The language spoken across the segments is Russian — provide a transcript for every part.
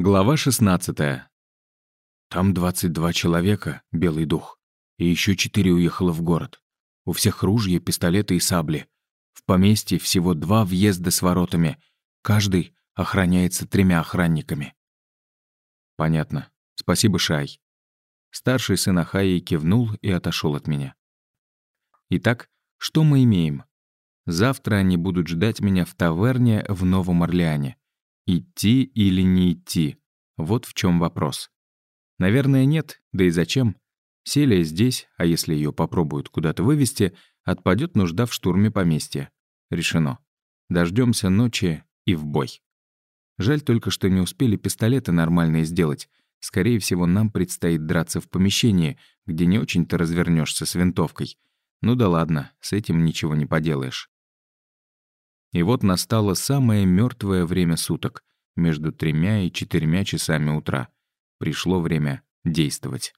Глава 16. Там 22 человека, Белый дух. И еще четыре уехало в город. У всех ружья, пистолеты и сабли. В поместье всего два въезда с воротами. Каждый охраняется тремя охранниками. Понятно. Спасибо, Шай. Старший сын Ахаи кивнул и отошел от меня. Итак, что мы имеем? Завтра они будут ждать меня в таверне в Новом Орлеане. Идти или не идти? Вот в чем вопрос. Наверное, нет, да и зачем? Селия здесь, а если ее попробуют куда-то вывести, отпадет нужда в штурме поместья. Решено. Дождемся ночи и в бой. Жаль только, что не успели пистолеты нормальные сделать. Скорее всего, нам предстоит драться в помещении, где не очень-то развернешься с винтовкой. Ну да ладно, с этим ничего не поделаешь. И вот настало самое мертвое время суток, между тремя и четырьмя часами утра. Пришло время действовать.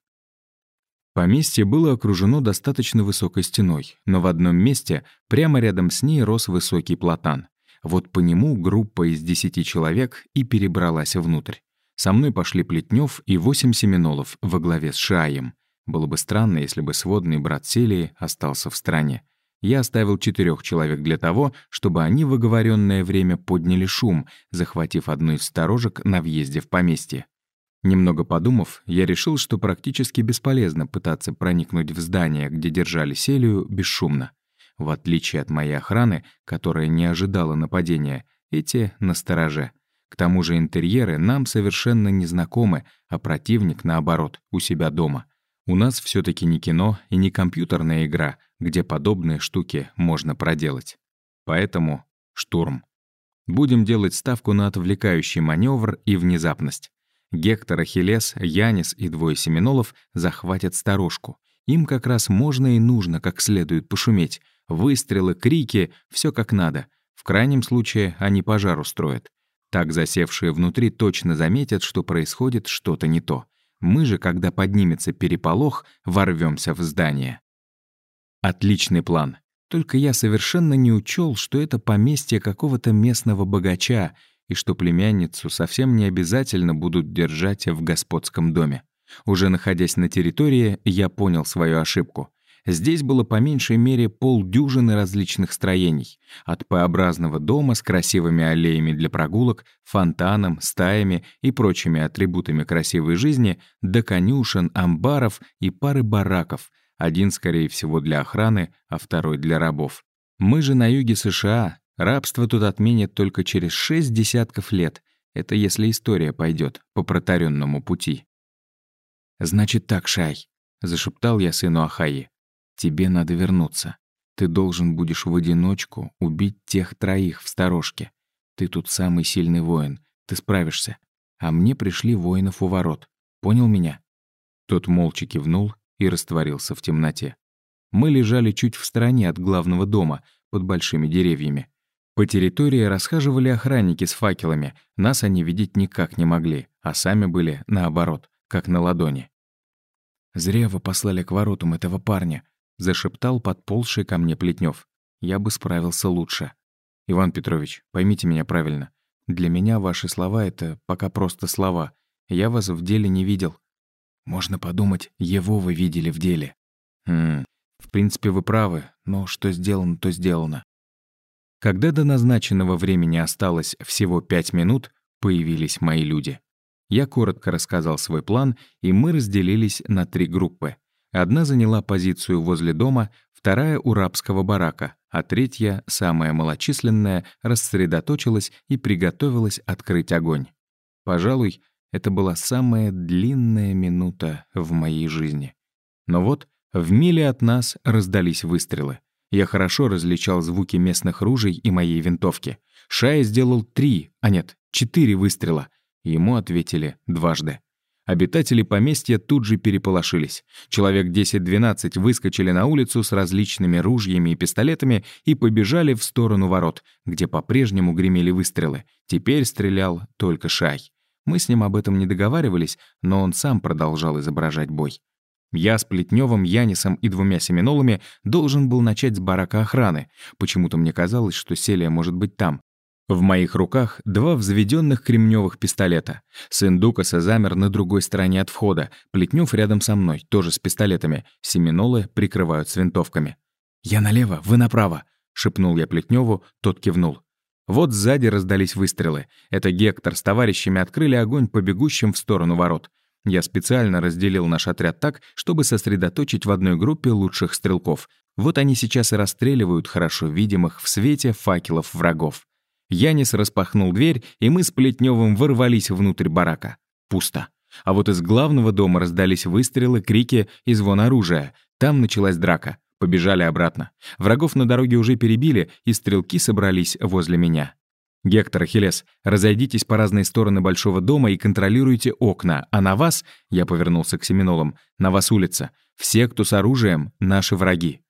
Поместье было окружено достаточно высокой стеной, но в одном месте, прямо рядом с ней, рос высокий платан. Вот по нему группа из десяти человек и перебралась внутрь. Со мной пошли Плетнев и восемь семинолов во главе с Шаем. Было бы странно, если бы сводный брат Селии остался в стране я оставил четырех человек для того, чтобы они в оговоренное время подняли шум, захватив одну из сторожек на въезде в поместье. Немного подумав, я решил, что практически бесполезно пытаться проникнуть в здание, где держали Селию, бесшумно. В отличие от моей охраны, которая не ожидала нападения, эти — настороже. К тому же интерьеры нам совершенно незнакомы, а противник, наоборот, у себя дома. У нас все таки не кино и не компьютерная игра, где подобные штуки можно проделать. Поэтому штурм. Будем делать ставку на отвлекающий маневр и внезапность. Гектор, Ахиллес, Янис и двое семинолов захватят сторожку. Им как раз можно и нужно как следует пошуметь. Выстрелы, крики — все как надо. В крайнем случае они пожар устроят. Так засевшие внутри точно заметят, что происходит что-то не то. Мы же, когда поднимется переполох, ворвемся в здание. Отличный план. Только я совершенно не учел, что это поместье какого-то местного богача и что племянницу совсем не обязательно будут держать в господском доме. Уже находясь на территории, я понял свою ошибку. Здесь было по меньшей мере полдюжины различных строений. От П-образного дома с красивыми аллеями для прогулок, фонтаном, стаями и прочими атрибутами красивой жизни до конюшен, амбаров и пары бараков, один, скорее всего, для охраны, а второй для рабов. Мы же на юге США. Рабство тут отменят только через шесть десятков лет. Это если история пойдет по протаренному пути. «Значит так, Шай», — зашептал я сыну Ахаи. Тебе надо вернуться. Ты должен будешь в одиночку убить тех троих в сторожке. Ты тут самый сильный воин. Ты справишься. А мне пришли воинов у ворот. Понял меня?» Тот молча кивнул и растворился в темноте. Мы лежали чуть в стороне от главного дома, под большими деревьями. По территории расхаживали охранники с факелами, нас они видеть никак не могли, а сами были, наоборот, как на ладони. «Зря вы послали к воротам этого парня», зашептал подползший ко мне Плетнев. Я бы справился лучше. Иван Петрович, поймите меня правильно. Для меня ваши слова — это пока просто слова. Я вас в деле не видел. Можно подумать, его вы видели в деле. Хм, в принципе, вы правы, но что сделано, то сделано. Когда до назначенного времени осталось всего пять минут, появились мои люди. Я коротко рассказал свой план, и мы разделились на три группы. Одна заняла позицию возле дома, вторая — у рабского барака, а третья, самая малочисленная, рассредоточилась и приготовилась открыть огонь. Пожалуй, это была самая длинная минута в моей жизни. Но вот в миле от нас раздались выстрелы. Я хорошо различал звуки местных ружей и моей винтовки. Шай сделал три, а нет, четыре выстрела. Ему ответили дважды. Обитатели поместья тут же переполошились. Человек 10-12 выскочили на улицу с различными ружьями и пистолетами и побежали в сторону ворот, где по-прежнему гремели выстрелы. Теперь стрелял только Шай. Мы с ним об этом не договаривались, но он сам продолжал изображать бой. Я с Плетневым, Янисом и двумя семинолами должен был начать с барака охраны. Почему-то мне казалось, что Селия может быть там. В моих руках два взведенных кремневых пистолета. Сын Дукаса замер на другой стороне от входа, Плетнев рядом со мной, тоже с пистолетами. Семинолы прикрывают с винтовками. «Я налево, вы направо», — шепнул я Плетневу, тот кивнул. Вот сзади раздались выстрелы. Это Гектор с товарищами открыли огонь по бегущим в сторону ворот. Я специально разделил наш отряд так, чтобы сосредоточить в одной группе лучших стрелков. Вот они сейчас и расстреливают хорошо видимых в свете факелов врагов. Янис распахнул дверь, и мы с Плетневым ворвались внутрь барака. Пусто. А вот из главного дома раздались выстрелы, крики и звон оружия. Там началась драка. Побежали обратно. Врагов на дороге уже перебили, и стрелки собрались возле меня. «Гектор, Ахиллес, разойдитесь по разные стороны большого дома и контролируйте окна, а на вас, — я повернулся к семинолам, — на вас улица. Все, кто с оружием, — наши враги.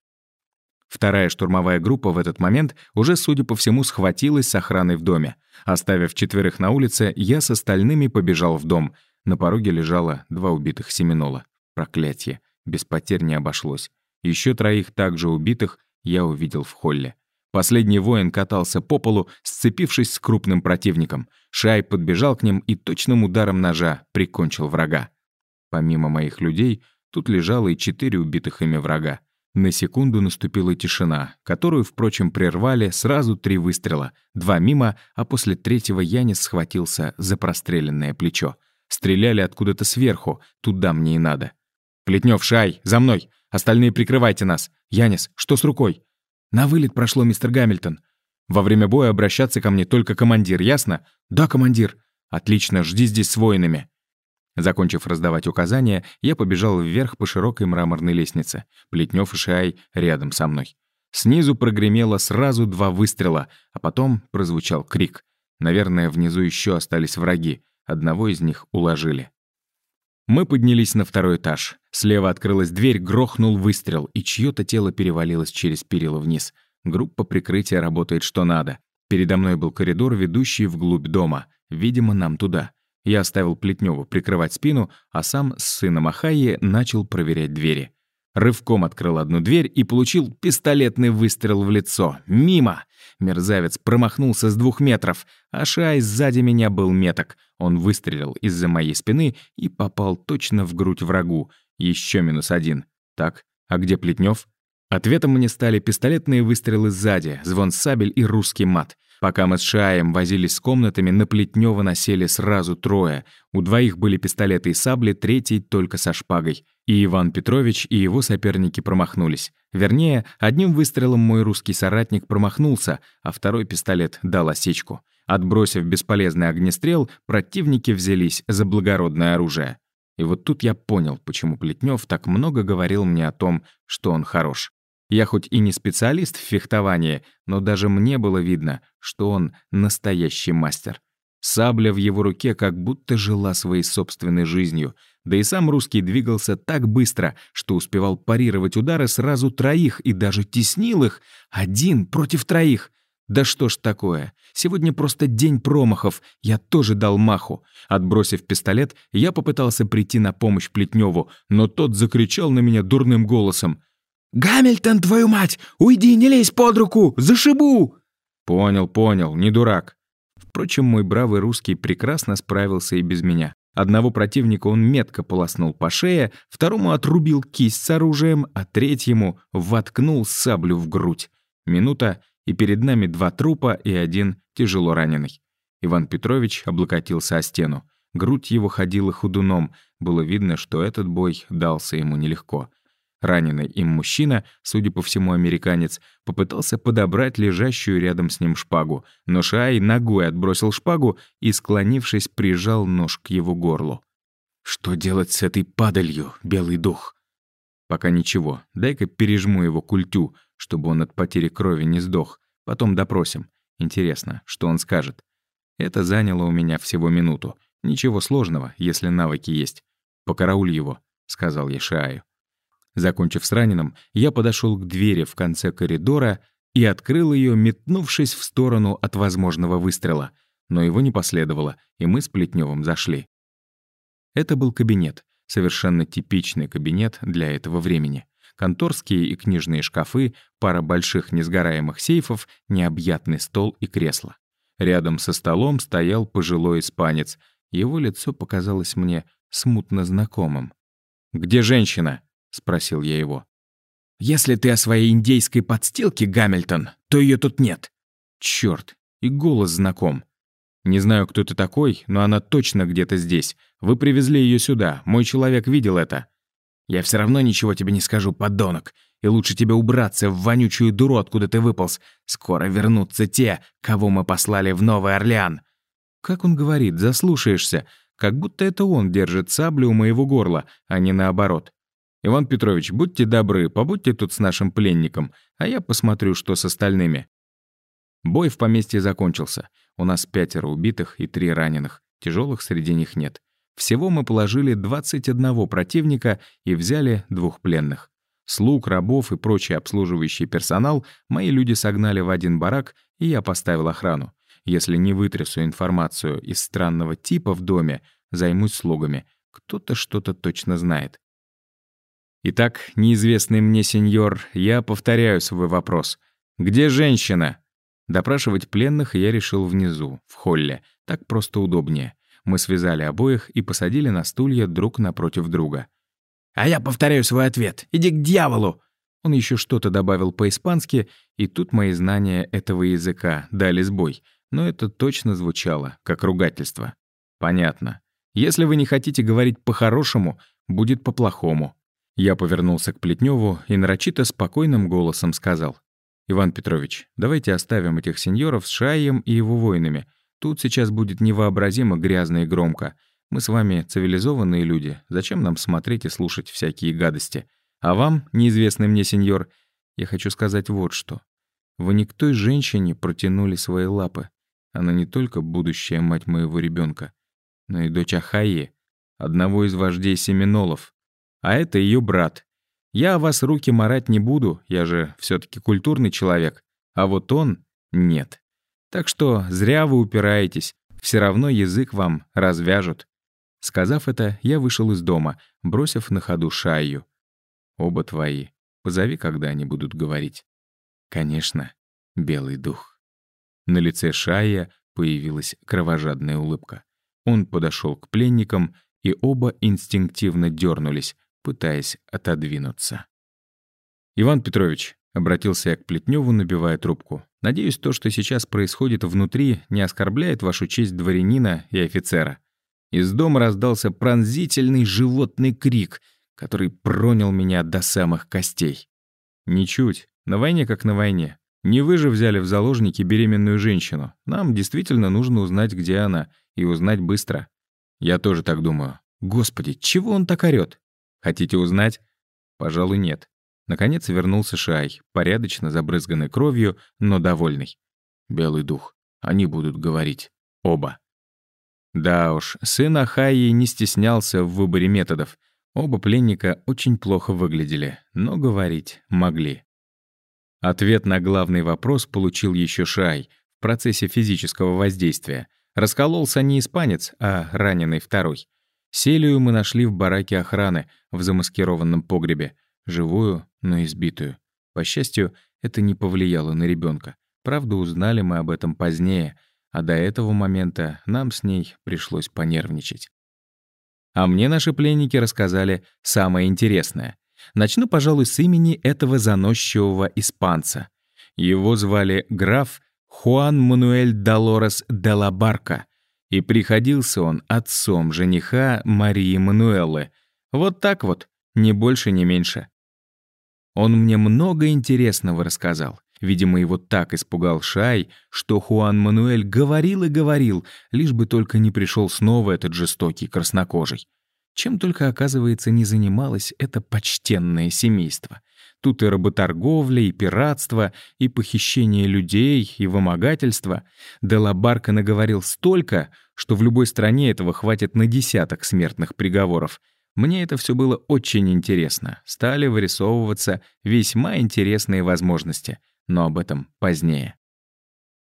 Вторая штурмовая группа в этот момент уже, судя по всему, схватилась с охраной в доме. Оставив четверых на улице, я с остальными побежал в дом. На пороге лежало два убитых семинола. Проклятье. Без потерь не обошлось. Еще троих также убитых я увидел в холле. Последний воин катался по полу, сцепившись с крупным противником. Шай подбежал к ним и точным ударом ножа прикончил врага. Помимо моих людей, тут лежало и четыре убитых ими врага. На секунду наступила тишина, которую, впрочем, прервали сразу три выстрела. Два мимо, а после третьего Янис схватился за простреленное плечо. Стреляли откуда-то сверху, туда мне и надо. «Плетнёв, Шай, за мной! Остальные прикрывайте нас! Янис, что с рукой?» «На вылет прошло, мистер Гамильтон. Во время боя обращаться ко мне только командир, ясно?» «Да, командир». «Отлично, жди здесь с воинами». Закончив раздавать указания, я побежал вверх по широкой мраморной лестнице. Плетнев и Шай рядом со мной. Снизу прогремело сразу два выстрела, а потом прозвучал крик. Наверное, внизу еще остались враги. Одного из них уложили. Мы поднялись на второй этаж. Слева открылась дверь, грохнул выстрел, и чьё-то тело перевалилось через перила вниз. Группа прикрытия работает что надо. Передо мной был коридор, ведущий вглубь дома. Видимо, нам туда. Я оставил Плетневу прикрывать спину, а сам с сыном Ахайи начал проверять двери. Рывком открыл одну дверь и получил пистолетный выстрел в лицо. Мимо! Мерзавец промахнулся с двух метров, а Шай сзади меня был меток. Он выстрелил из-за моей спины и попал точно в грудь врагу. Еще минус один. Так, а где Плетнев? Ответом мне стали пистолетные выстрелы сзади, звон сабель и русский мат. Пока мы с Шаем возились с комнатами, на Плетнева насели сразу трое. У двоих были пистолеты и сабли, третий только со шпагой. И Иван Петрович, и его соперники промахнулись. Вернее, одним выстрелом мой русский соратник промахнулся, а второй пистолет дал осечку. Отбросив бесполезный огнестрел, противники взялись за благородное оружие. И вот тут я понял, почему Плетнев так много говорил мне о том, что он хорош. Я хоть и не специалист в фехтовании, но даже мне было видно, что он настоящий мастер. Сабля в его руке как будто жила своей собственной жизнью, да и сам русский двигался так быстро, что успевал парировать удары сразу троих и даже теснил их один против троих. Да что ж такое? Сегодня просто день промахов. Я тоже дал маху. Отбросив пистолет, я попытался прийти на помощь Плетневу, но тот закричал на меня дурным голосом. «Гамильтон, твою мать! Уйди, не лезь под руку! Зашибу!» «Понял, понял, не дурак». Впрочем, мой бравый русский прекрасно справился и без меня. Одного противника он метко полоснул по шее, второму отрубил кисть с оружием, а третьему воткнул саблю в грудь. Минута, и перед нами два трупа и один тяжело раненый. Иван Петрович облокотился о стену. Грудь его ходила ходуном. Было видно, что этот бой дался ему нелегко. Раненый им мужчина, судя по всему американец, попытался подобрать лежащую рядом с ним шпагу, но Шай ногой отбросил шпагу и, склонившись, прижал нож к его горлу. «Что делать с этой падалью, белый дух?» «Пока ничего. Дай-ка пережму его культю, чтобы он от потери крови не сдох. Потом допросим. Интересно, что он скажет?» Это заняло у меня всего минуту. Ничего сложного, если навыки есть. «Покарауль его», — сказал я Шаю. Закончив с раненым, я подошел к двери в конце коридора и открыл ее, метнувшись в сторону от возможного выстрела. Но его не последовало, и мы с Плетневым зашли. Это был кабинет, совершенно типичный кабинет для этого времени. Конторские и книжные шкафы, пара больших несгораемых сейфов, необъятный стол и кресло. Рядом со столом стоял пожилой испанец. Его лицо показалось мне смутно знакомым. «Где женщина?» — спросил я его. «Если ты о своей индейской подстилке, Гамильтон, то ее тут нет». Черт, и голос знаком. Не знаю, кто ты такой, но она точно где-то здесь. Вы привезли ее сюда. Мой человек видел это. Я все равно ничего тебе не скажу, подонок. И лучше тебе убраться в вонючую дуру, откуда ты выполз. Скоро вернутся те, кого мы послали в Новый Орлеан. Как он говорит, заслушаешься. Как будто это он держит саблю у моего горла, а не наоборот. Иван Петрович, будьте добры, побудьте тут с нашим пленником, а я посмотрю, что с остальными. Бой в поместье закончился. У нас пятеро убитых и три раненых. Тяжелых среди них нет. Всего мы положили 21 противника и взяли двух пленных. Слуг, рабов и прочий обслуживающий персонал мои люди согнали в один барак, и я поставил охрану. Если не вытрясу информацию из странного типа в доме, займусь слугами. Кто-то что-то точно знает. Итак, неизвестный мне сеньор, я повторяю свой вопрос. Где женщина? Допрашивать пленных я решил внизу, в холле. Так просто удобнее. Мы связали обоих и посадили на стулья друг напротив друга. «А я повторяю свой ответ. Иди к дьяволу!» Он еще что-то добавил по-испански, и тут мои знания этого языка дали сбой. Но это точно звучало, как ругательство. Понятно. Если вы не хотите говорить по-хорошему, будет по-плохому. Я повернулся к Плетневу и нарочито спокойным голосом сказал. «Иван Петрович, давайте оставим этих сеньоров с Шаем и его воинами. Тут сейчас будет невообразимо грязно и громко. Мы с вами цивилизованные люди. Зачем нам смотреть и слушать всякие гадости? А вам, неизвестный мне сеньор, я хочу сказать вот что. Вы не к той женщине протянули свои лапы. Она не только будущая мать моего ребенка, но и дочь Ахайи, одного из вождей семинолов. А это ее брат, я о вас руки марать не буду, я же все таки культурный человек, а вот он — нет. Так что зря вы упираетесь, все равно язык вам развяжут». Сказав это, я вышел из дома, бросив на ходу шаю. «Оба твои. Позови, когда они будут говорить». «Конечно, белый дух». На лице Шая появилась кровожадная улыбка. Он подошел к пленникам, и оба инстинктивно дернулись, пытаясь отодвинуться. «Иван Петрович», — обратился я к Плетневу, набивая трубку, «надеюсь, то, что сейчас происходит внутри, не оскорбляет вашу честь дворянина и офицера». Из дома раздался пронзительный животный крик, который пронял меня до самых костей. «Ничуть. На войне как на войне. Не вы же взяли в заложники беременную женщину. Нам действительно нужно узнать, где она, и узнать быстро». «Я тоже так думаю. Господи, чего он так орёт? Хотите узнать? Пожалуй, нет. Наконец вернулся Шай, порядочно забрызганный кровью, но довольный. Белый дух. Они будут говорить. Оба. Да уж, сын Ахайи не стеснялся в выборе методов. Оба пленника очень плохо выглядели, но говорить могли. Ответ на главный вопрос получил еще Шай в процессе физического воздействия. Раскололся не испанец, а раненый второй. Селию мы нашли в бараке охраны, в замаскированном погребе. Живую, но избитую. По счастью, это не повлияло на ребенка. Правда, узнали мы об этом позднее, а до этого момента нам с ней пришлось понервничать. А мне наши пленники рассказали самое интересное. Начну, пожалуй, с имени этого заносчивого испанца. Его звали граф Хуан Мануэль Долорес де ла Барка, и приходился он отцом жениха Марии Мануэллы. Вот так вот, ни больше, ни меньше. Он мне много интересного рассказал. Видимо, его так испугал Шай, что Хуан Мануэль говорил и говорил, лишь бы только не пришел снова этот жестокий краснокожий. Чем только, оказывается, не занималось это почтенное семейство. Тут и работорговля, и пиратство, и похищение людей, и вымогательство. Делабарка наговорил столько, что в любой стране этого хватит на десяток смертных приговоров. Мне это все было очень интересно. Стали вырисовываться весьма интересные возможности, но об этом позднее.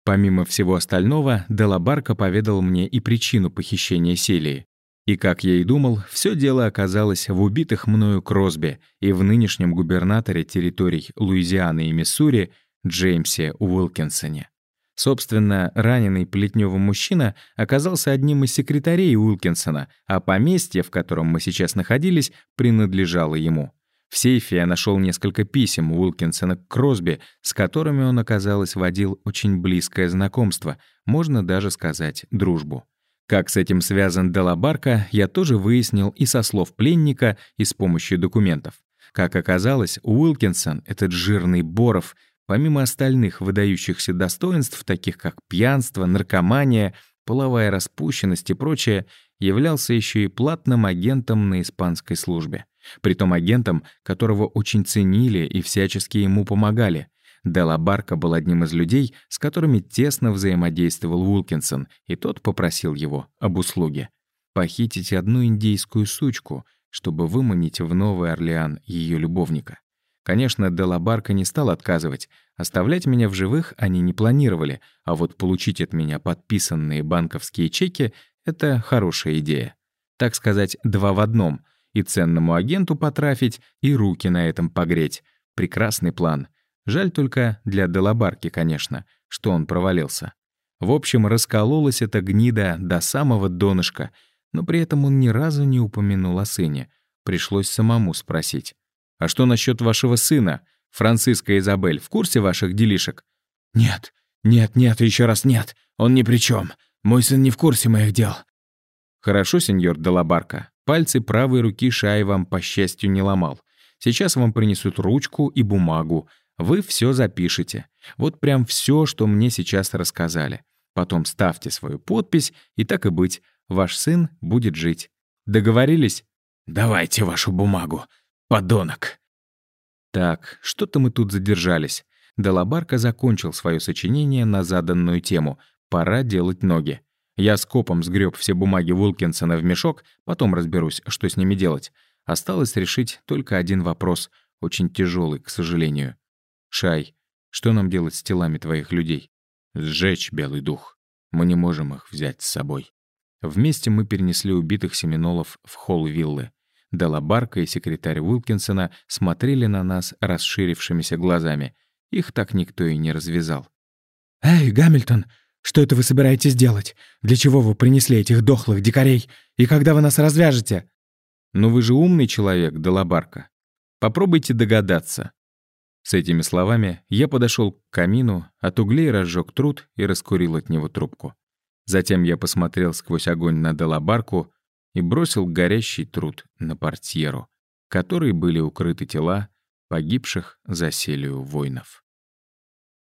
Помимо всего остального, Делабарка поведал мне и причину похищения Селии. И, как я и думал, все дело оказалось в убитых мною Кросби и в нынешнем губернаторе территорий Луизианы и Миссури Джеймсе Уилкинсоне. Собственно, раненый Плетнёвым мужчина оказался одним из секретарей Уилкинсона, а поместье, в котором мы сейчас находились, принадлежало ему. В сейфе я нашел несколько писем Уилкинсона к Кросби, с которыми он, оказалось, водил очень близкое знакомство, можно даже сказать, дружбу. Как с этим связан Делабарка, я тоже выяснил и со слов пленника, и с помощью документов. Как оказалось, Уилкинсон, этот жирный Боров, помимо остальных выдающихся достоинств, таких как пьянство, наркомания, половая распущенность и прочее, являлся еще и платным агентом на испанской службе. Притом агентом, которого очень ценили и всячески ему помогали. Делла Барка был одним из людей, с которыми тесно взаимодействовал Уилкинсон, и тот попросил его об услуге. Похитить одну индейскую сучку, чтобы выманить в Новый Орлеан ее любовника. Конечно, Делла Барка не стал отказывать. Оставлять меня в живых они не планировали, а вот получить от меня подписанные банковские чеки — это хорошая идея. Так сказать, два в одном — и ценному агенту потрафить, и руки на этом погреть. Прекрасный план. Жаль только для Делабарки, конечно, что он провалился. В общем, раскололась эта гнида до самого донышка, но при этом он ни разу не упомянул о сыне. Пришлось самому спросить. «А что насчет вашего сына? Франциска Изабель в курсе ваших делишек?» «Нет, нет, нет, еще раз нет. Он ни при чем. Мой сын не в курсе моих дел». «Хорошо, сеньор Делабарка. Пальцы правой руки Шай вам, по счастью, не ломал. Сейчас вам принесут ручку и бумагу. Вы все запишете. Вот прям все, что мне сейчас рассказали. Потом ставьте свою подпись, и так и быть, ваш сын будет жить. Договорились? Давайте вашу бумагу, подонок. Так, что-то мы тут задержались. Делабарка закончил свое сочинение на заданную тему. Пора делать ноги. Я скопом сгреб все бумаги Вулкинсона в мешок, потом разберусь, что с ними делать. Осталось решить только один вопрос, очень тяжелый, к сожалению. Шай, что нам делать с телами твоих людей? Сжечь белый дух. Мы не можем их взять с собой. Вместе мы перенесли убитых семинолов в холл виллы. Делабарка и секретарь Уилкинсона смотрели на нас расширившимися глазами. Их так никто и не развязал. «Эй, Гамильтон, что это вы собираетесь делать? Для чего вы принесли этих дохлых дикарей? И когда вы нас развяжете?» «Ну вы же умный человек, Делабарка. Попробуйте догадаться. С этими словами я подошел к камину, от углей разжег труд и раскурил от него трубку. Затем я посмотрел сквозь огонь на Делабарку и бросил горящий труд на портьеру, которой были укрыты тела погибших за селию воинов.